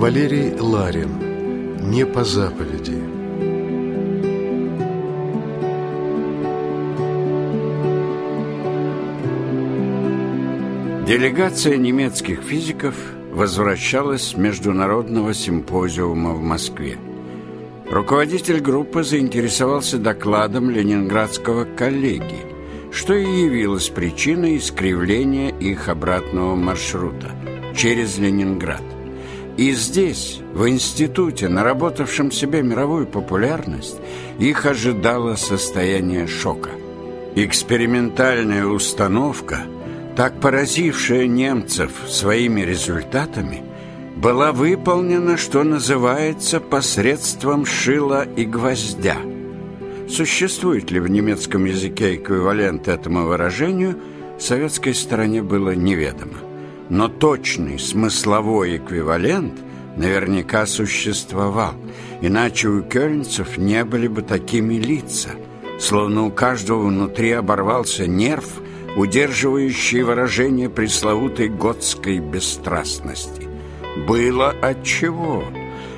Валерий Ларин «Не по заповеди» Делегация немецких физиков возвращалась с международного симпозиума в Москве. Руководитель группы заинтересовался докладом ленинградского коллеги, что и явилось причиной искривления их обратного маршрута через Ленинград. И здесь, в институте, наработавшем себе мировую популярность, их ожидало состояние шока. Экспериментальная установка – так поразившая немцев своими результатами, была выполнена, что называется, посредством шила и гвоздя. Существует ли в немецком языке эквивалент этому выражению, советской стороне было неведомо. Но точный смысловой эквивалент наверняка существовал, иначе у кёльнцев не были бы такими лица, словно у каждого внутри оборвался нерв – удерживающие выражение пресловутой готской бесстрастности. Было отчего.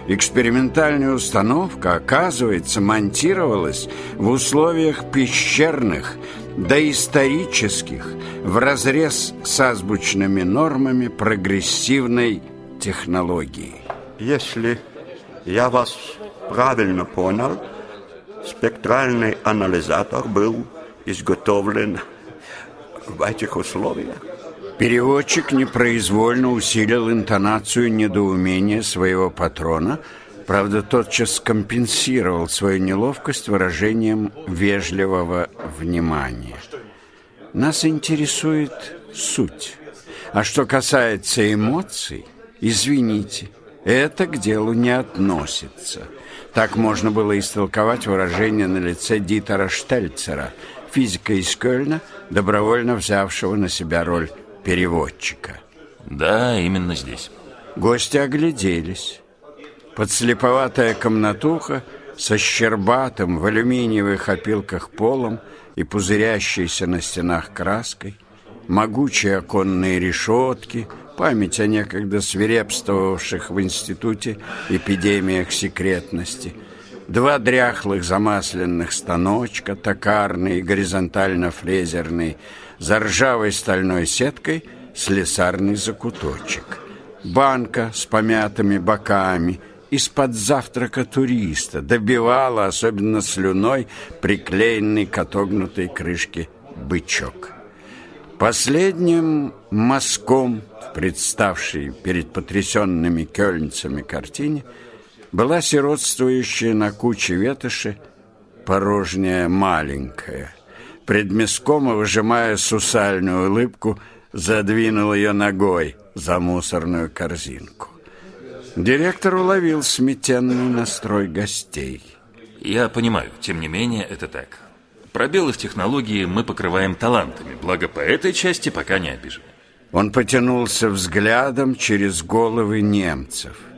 Экспериментальная установка, оказывается, монтировалась в условиях пещерных, доисторических, вразрез с азбучными нормами прогрессивной технологии. Если я вас правильно понял, спектральный анализатор был изготовлен в этих условиях. Переводчик непроизвольно усилил интонацию недоумения своего патрона, правда, тотчас компенсировал свою неловкость выражением вежливого внимания. Нас интересует суть. А что касается эмоций, извините, это к делу не относится. Так можно было истолковать выражение на лице Дитера Штельцера, физика из Кёльна, добровольно взявшего на себя роль переводчика. Да, именно здесь. Гости огляделись. Подслеповатая комнатуха со щербатым в алюминиевых опилках полом и пузырящейся на стенах краской, могучие оконные решетки, память о некогда свирепствовавших в институте эпидемиях секретности – Два дряхлых замасленных станочка, токарный и горизонтально-фрезерный, за ржавой стальной сеткой слесарный закуточек. Банка с помятыми боками из-под завтрака туриста добивала, особенно слюной, приклеенный к отогнутой крышке бычок. Последним мазком, представшей перед потрясенными кёльнцами картине, была сиротствующая на куче ветоши порожняя маленькая. Предмескома, выжимая сусальную улыбку, задвинул ее ногой за мусорную корзинку. Директор уловил сметенный настрой гостей. Я понимаю, тем не менее, это так. Пробелы в технологии мы покрываем талантами, благо по этой части пока не обижены. Он потянулся взглядом через головы немцев –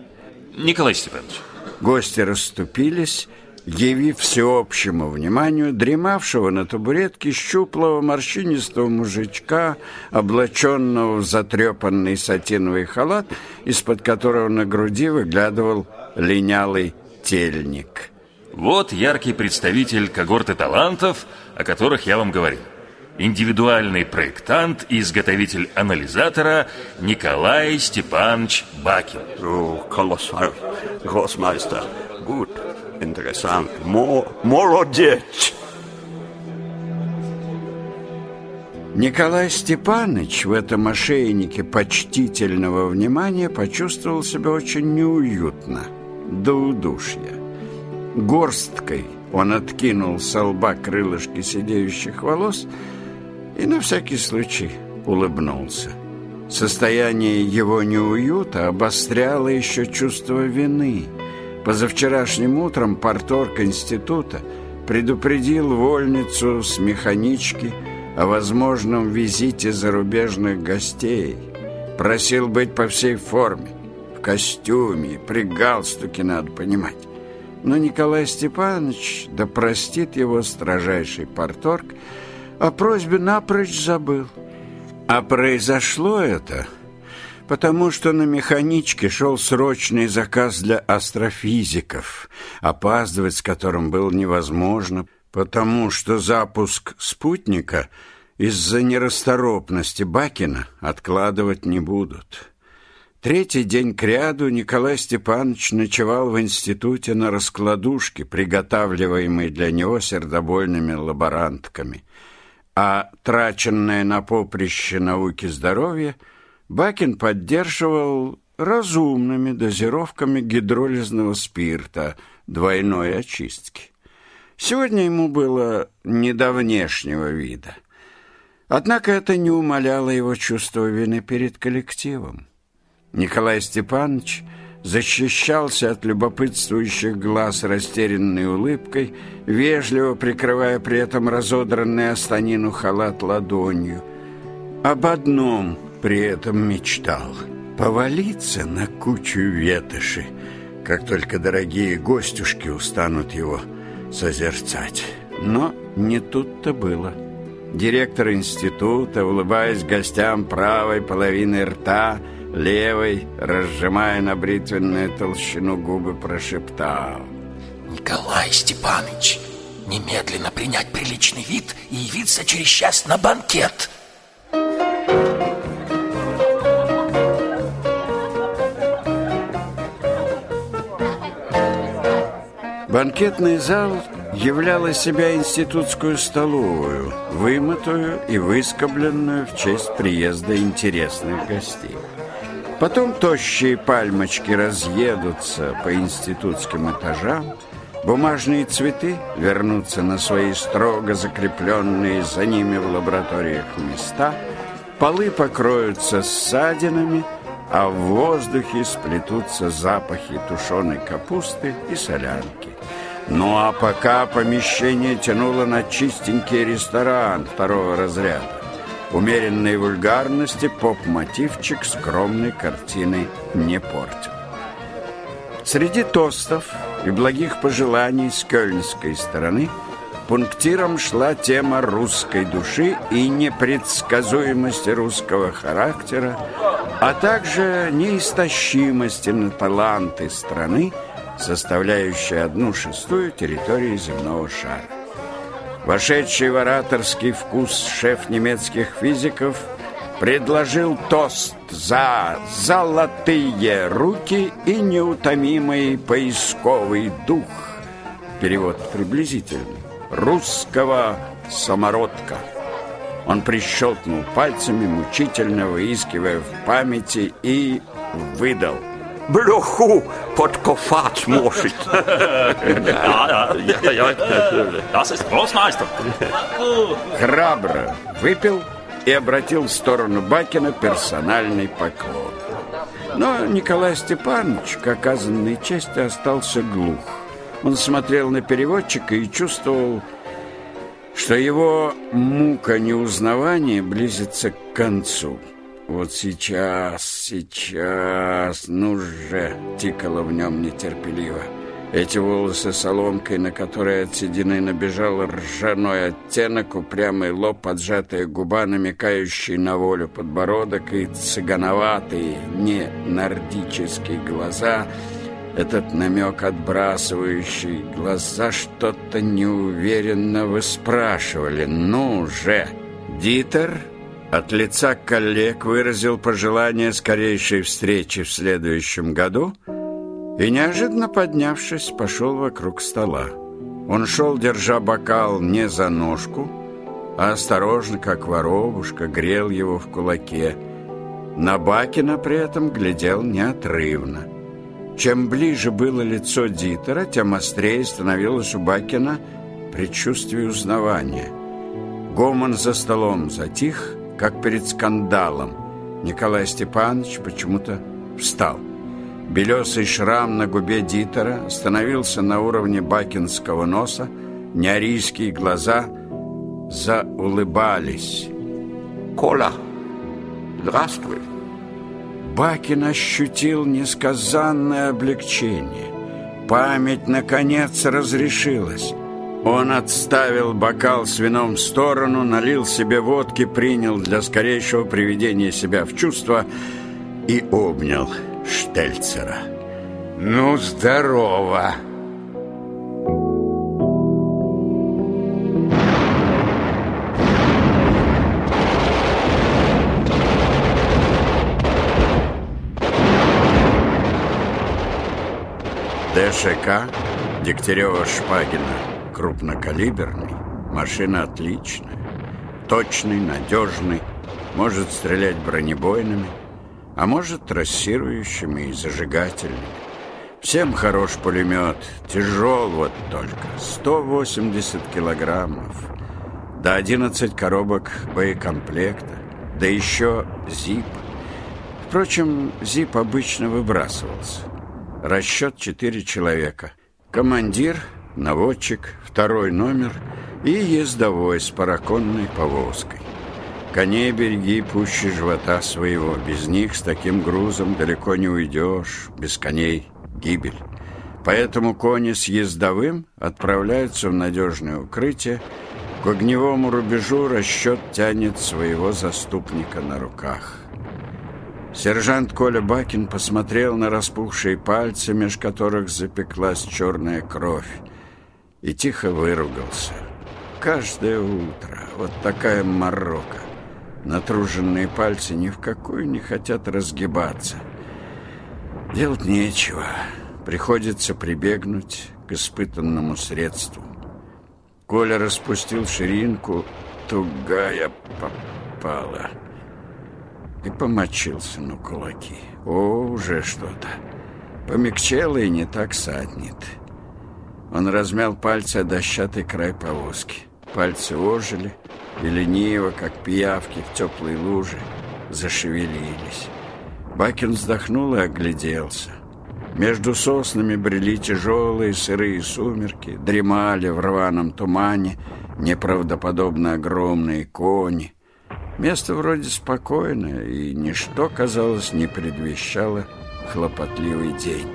Николай Степанович. Гости расступились, явив всеобщему вниманию дремавшего на табуретке щуплого морщинистого мужичка, облаченного в затрепанный сатиновый халат, из-под которого на груди выглядывал линялый тельник. Вот яркий представитель когорты талантов, о которых я вам говорил индивидуальный проектант и изготовитель анализатора Николай Степанович Бакин. О, колоссал, гроссмайстер. Гуд, интересант, молодец. Николай Степанович в этом ошейнике почтительного внимания почувствовал себя очень неуютно, до удушья. Горсткой он откинул со лба крылышки сидеющих волос и на всякий случай улыбнулся. Состояние его неуюта обостряло еще чувство вины. Позавчерашним утром порторг института предупредил вольницу с механички о возможном визите зарубежных гостей. Просил быть по всей форме, в костюме, при галстуке, надо понимать. Но Николай Степанович, да простит его строжайший порторг, о просьбе напрочь забыл. А произошло это потому что на механичке шел срочный заказ для астрофизиков, опаздывать с которым было невозможно, потому что запуск спутника из-за нерасторопности Бакина откладывать не будут. Третий день кряду Николай Степанович ночевал в институте на раскладушке, приготавливаемой для него сердобольными лаборантками, а траченное на поприще науки здоровья Бакин поддерживал разумными дозировками гидролизного спирта двойной очистки. Сегодня ему было не до внешнего вида. Однако это не умаляло его чувство вины перед коллективом. Николай Степанович защищался от любопытствующих глаз растерянной улыбкой, вежливо прикрывая при этом разодранный останину халат ладонью. Об одном при этом мечтал — повалиться на кучу ветоши, как только дорогие гостюшки устанут его созерцать. Но не тут-то было. Директор института, улыбаясь гостям правой половины рта, — левой, разжимая на бритвенную толщину губы, прошептал. «Николай Степанович, немедленно принять приличный вид и явиться через час на банкет!» Банкетный зал являл из себя институтскую столовую, вымытую и выскобленную в честь приезда интересных гостей. Потом тощие пальмочки разъедутся по институтским этажам, бумажные цветы вернутся на свои строго закрепленные за ними в лабораториях места, полы покроются ссадинами, а в воздухе сплетутся запахи тушеной капусты и солянки. Ну а пока помещение тянуло на чистенький ресторан второго разряда, Умеренной вульгарности поп-мотивчик скромной картины не портил. Среди тостов и благих пожеланий с кёльнской стороны пунктиром шла тема русской души и непредсказуемости русского характера, а также неистощимости на таланты страны, составляющей одну шестую территории земного шара. Вошедший в ораторский вкус шеф немецких физиков предложил тост за золотые руки и неутомимый поисковый дух. Перевод приблизительный. Русского самородка. Он прищелкнул пальцами, мучительно выискивая в памяти, и выдал – ja, das ist Großmeister. Храбро выпил и обратил в сторону Бакина персональный поклон. Но Николай Степанович, к оказанной чести, остался глух. Он смотрел на переводчика и чувствовал, что его мука неузнавания близится к концу. Вот сейчас, сейчас, ну же, тикало в нем нетерпеливо. Эти волосы соломкой, на которые от седины набежал ржаной оттенок, упрямый лоб, поджатые губа, намекающий на волю подбородок и цыгановатые, не нордические глаза, этот намек, отбрасывающий глаза, что-то неуверенно выспрашивали. «Ну же!» Дитер от лица коллег выразил пожелание скорейшей встречи в следующем году и, неожиданно поднявшись, пошел вокруг стола. Он шел, держа бокал не за ножку, а осторожно, как воробушка, грел его в кулаке. На Бакина при этом глядел неотрывно. Чем ближе было лицо Дитера, тем острее становилось у Бакина предчувствие узнавания. Гомон за столом затих, как перед скандалом. Николай Степанович почему-то встал. Белесый шрам на губе Дитера становился на уровне бакинского носа, неарийские глаза заулыбались. «Коля, здравствуй!» Бакин ощутил несказанное облегчение. Память, наконец, разрешилась. Он отставил бокал с вином в сторону, налил себе водки, принял для скорейшего приведения себя в чувство и обнял Штельцера. Ну, здорово! ДШК Дегтярева-Шпагина крупнокалиберный, машина отличная, точный, надежный, может стрелять бронебойными, а может трассирующими и зажигательными. Всем хорош пулемет, тяжел вот только, 180 килограммов, до 11 коробок боекомплекта, да еще ЗИП. Впрочем, ЗИП обычно выбрасывался. Расчет четыре человека. Командир, наводчик, второй номер и ездовой с параконной повозкой. Коней береги пуще живота своего. Без них с таким грузом далеко не уйдешь. Без коней гибель. Поэтому кони с ездовым отправляются в надежное укрытие. К огневому рубежу расчет тянет своего заступника на руках. Сержант Коля Бакин посмотрел на распухшие пальцы, меж которых запеклась черная кровь, и тихо выругался. Каждое утро вот такая морока. Натруженные пальцы ни в какую не хотят разгибаться. Делать нечего. Приходится прибегнуть к испытанному средству. Коля распустил ширинку, тугая попала и помочился на кулаки. О, уже что-то. Помягчело и не так саднет. Он размял пальцы о дощатый край повозки. Пальцы ожили и лениво, как пиявки в теплой луже, зашевелились. Бакин вздохнул и огляделся. Между соснами брели тяжелые сырые сумерки, дремали в рваном тумане неправдоподобно огромные кони, Место вроде спокойное, и ничто, казалось, не предвещало хлопотливый день.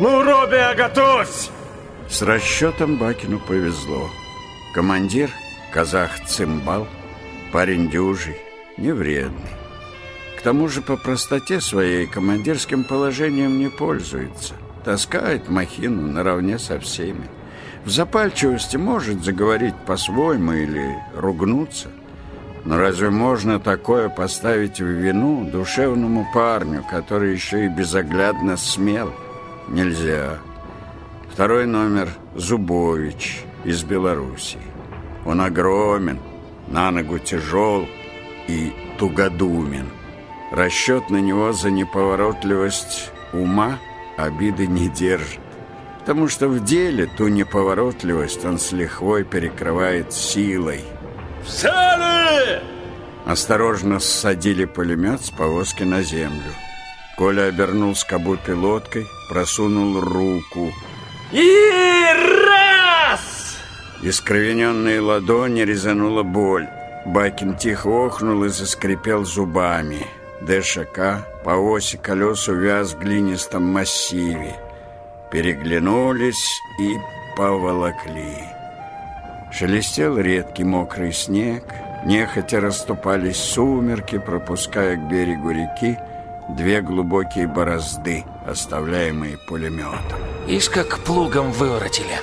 «Ну, Робби, готовься!» С расчетом Бакину повезло. Командир, казах Цимбал, парень дюжий, невредный. К тому же по простоте своей командирским положением не пользуется. Таскает махину наравне со всеми. В запальчивости может заговорить по-своему или ругнуться – но разве можно такое поставить в вину душевному парню, который еще и безоглядно смел? Нельзя. Второй номер – Зубович из Белоруссии. Он огромен, на ногу тяжел и тугодумен. Расчет на него за неповоротливость ума обиды не держит. Потому что в деле ту неповоротливость он с лихвой перекрывает силой – «Взяли!» Осторожно ссадили пулемет с повозки на землю. Коля обернул скобу пилоткой, просунул руку. «И раз!» Искровененные ладони резанула боль. Бакин тихо охнул и заскрипел зубами. ДШК по оси колес увяз в глинистом массиве. Переглянулись и поволокли. Шелестел редкий мокрый снег, нехотя расступались сумерки, пропуская к берегу реки две глубокие борозды, оставляемые пулеметом. Ишь, как плугом выворотили.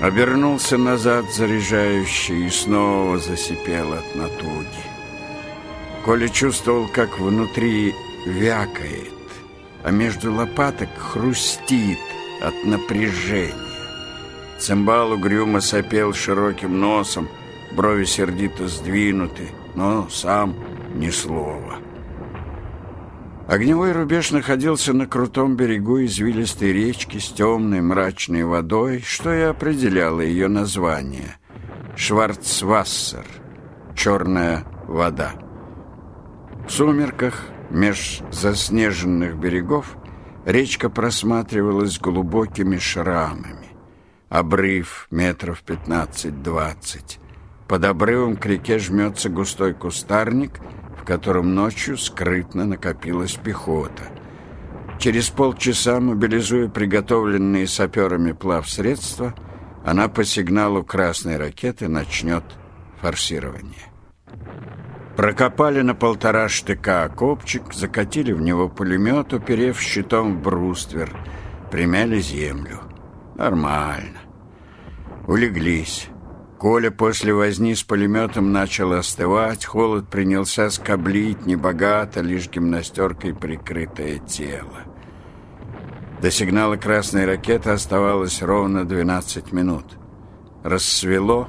Обернулся назад заряжающий и снова засипел от натуги. Коля чувствовал, как внутри вякает, а между лопаток хрустит от напряжения. Цимбал угрюмо сопел широким носом, брови сердито сдвинуты, но сам ни слова. Огневой рубеж находился на крутом берегу извилистой речки с темной мрачной водой, что и определяло ее название — Шварцвассер — «черная вода». В сумерках меж заснеженных берегов речка просматривалась глубокими шрамами обрыв метров 15-20. Под обрывом к реке жмется густой кустарник, в котором ночью скрытно накопилась пехота. Через полчаса, мобилизуя приготовленные саперами плавсредства, она по сигналу красной ракеты начнет форсирование. Прокопали на полтора штыка окопчик, закатили в него пулемет, уперев щитом в бруствер, примяли землю. Нормально. Улеглись. Коля после возни с пулеметом начал остывать, холод принялся скоблить небогато, лишь гимнастеркой прикрытое тело. До сигнала красной ракеты оставалось ровно 12 минут. Рассвело,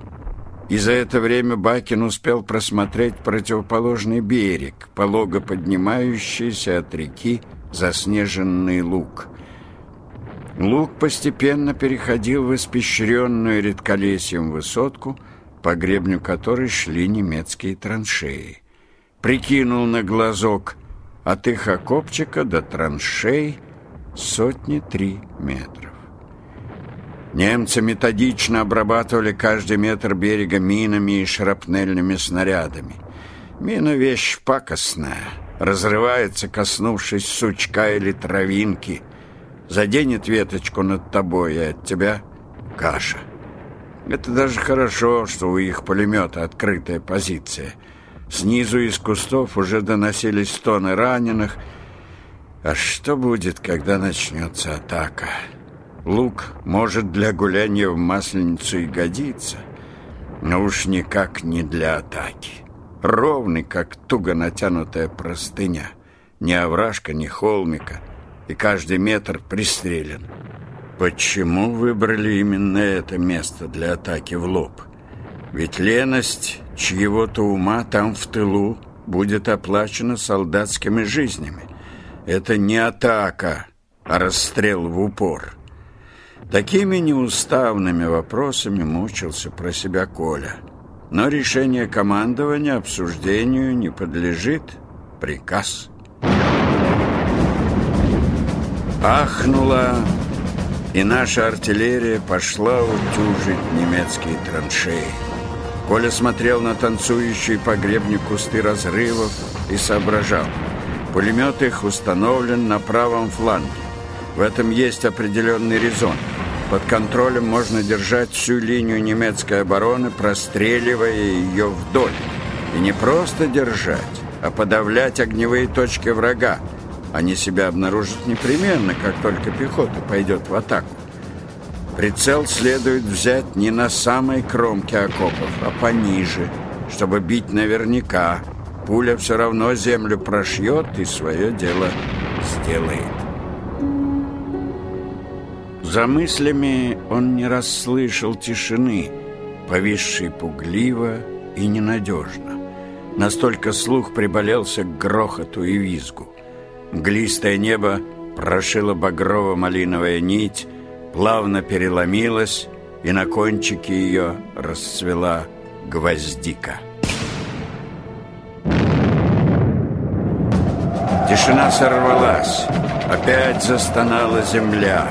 и за это время Бакин успел просмотреть противоположный берег, полого поднимающийся от реки заснеженный луг. Луг постепенно переходил в испещренную редколесьем высотку, по гребню которой шли немецкие траншеи. Прикинул на глазок от их окопчика до траншей сотни три метров. Немцы методично обрабатывали каждый метр берега минами и шрапнельными снарядами. Мина — вещь пакостная, разрывается, коснувшись сучка или травинки. Заденет веточку над тобой, и от тебя каша. Это даже хорошо, что у их пулемета открытая позиция. Снизу из кустов уже доносились стоны раненых. А что будет, когда начнется атака?» Лук может для гуляния в Масленицу и годится, но уж никак не для атаки. Ровный, как туго натянутая простыня. Ни овражка, ни холмика, и каждый метр пристрелен. Почему выбрали именно это место для атаки в лоб? Ведь леность чьего-то ума там в тылу будет оплачена солдатскими жизнями. Это не атака, а расстрел в упор. Такими неуставными вопросами мучился про себя Коля. Но решение командования обсуждению не подлежит. Приказ. Ахнула, и наша артиллерия пошла утюжить немецкие траншеи. Коля смотрел на танцующие по гребню кусты разрывов и соображал. Пулемет их установлен на правом фланге. В этом есть определенный резон – под контролем можно держать всю линию немецкой обороны, простреливая ее вдоль. И не просто держать, а подавлять огневые точки врага. Они себя обнаружат непременно, как только пехота пойдет в атаку. Прицел следует взять не на самой кромке окопов, а пониже, чтобы бить наверняка. Пуля все равно землю прошьет и свое дело сделает. За мыслями он не расслышал тишины, повисшей пугливо и ненадежно. Настолько слух приболелся к грохоту и визгу. Мглистое небо прошила багрово-малиновая нить, плавно переломилась, и на кончике ее расцвела гвоздика. Тишина сорвалась. Опять застонала земля.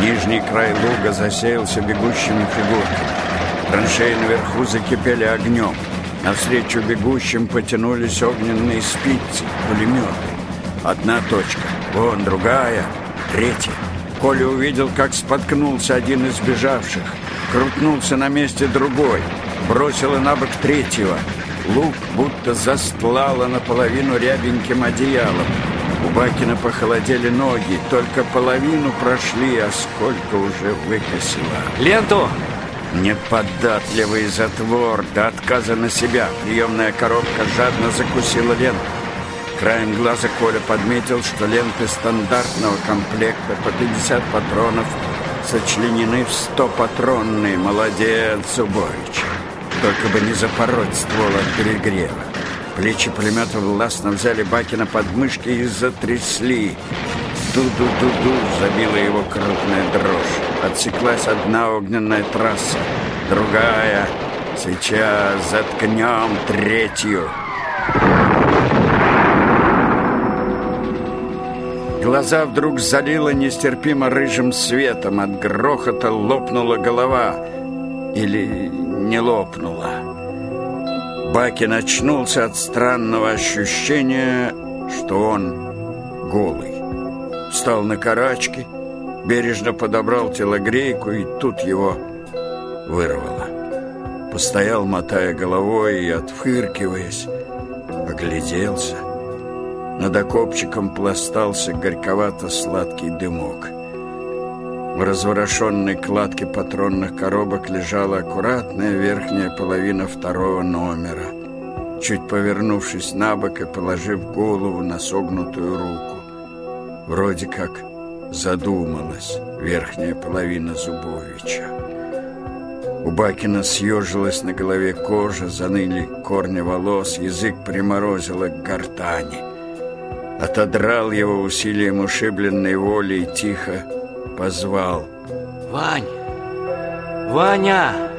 Нижний край луга засеялся бегущими фигурками. Траншеи наверху закипели огнем. Навстречу бегущим потянулись огненные спицы, пулеметы. Одна точка, вон другая, третья. Коля увидел, как споткнулся один из бежавших. Крутнулся на месте другой. Бросила на бок третьего. Лук будто застлала наполовину рябеньким одеялом. У Бакина похолодели ноги, только половину прошли, а сколько уже выкосило. Ленту! Неподатливый затвор до отказа на себя. Приемная коробка жадно закусила ленту. Краем глаза Коля подметил, что ленты стандартного комплекта по 50 патронов сочленены в 100-патронные. Молодец, Зубович. Только бы не запороть ствол от перегрева. Плечи пулемета властно взяли Бакина под мышки и затрясли. Ду-ду-ду-ду забила его крупная дрожь. Отсеклась одна огненная трасса, другая. Сейчас заткнем третью. Глаза вдруг залило нестерпимо рыжим светом. От грохота лопнула голова. Или не лопнула. Бакин очнулся от странного ощущения, что он голый. Встал на карачки, бережно подобрал телогрейку, и тут его вырвало. Постоял, мотая головой и отфыркиваясь. огляделся. Над окопчиком пластался горьковато-сладкий дымок. В разворошенной кладке патронных коробок лежала аккуратная верхняя половина второго номера, чуть повернувшись на бок и положив голову на согнутую руку. Вроде как задумалась верхняя половина Зубовича. У Бакина съежилась на голове кожа, заныли корни волос, язык приморозило к гортани. Отодрал его усилием ушибленной воли и тихо позвал. Вань! Ваня!